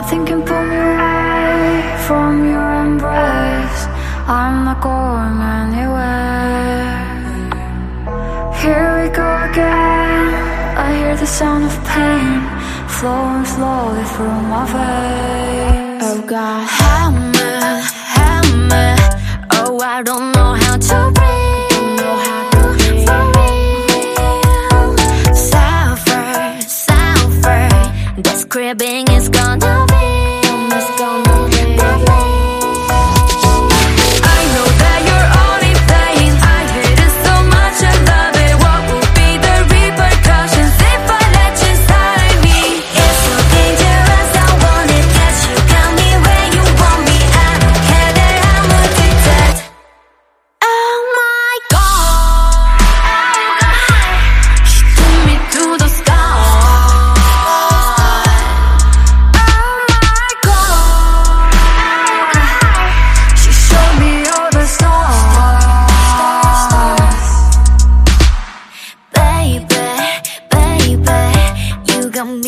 Nothing can pull me away from your embrace. I'm not going anywhere. Here we go again. I hear the sound of pain flowing slowly through my veins. Oh God, hammer, hammer. Oh, I don't know how to breathe. This cribbing is gonna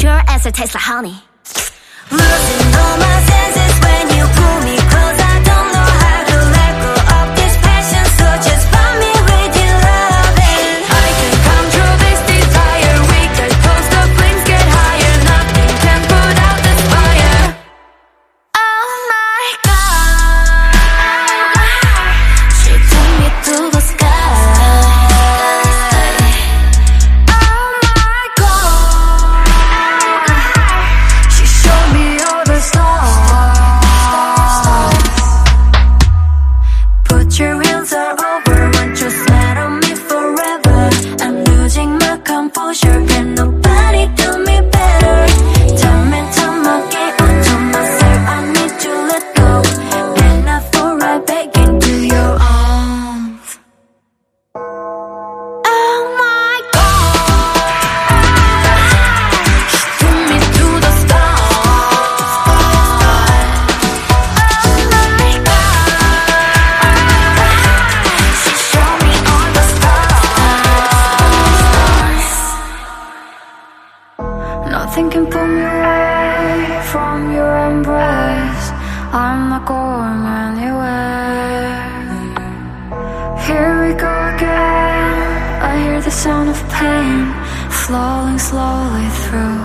Sure as it tastes like honey. Losing all my Nothing can pull me away from your embrace. I'm not going anywhere. Here we go again. I hear the sound of pain flowing slowly through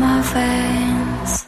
my veins.